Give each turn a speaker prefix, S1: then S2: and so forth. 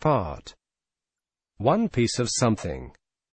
S1: Part. One piece of something.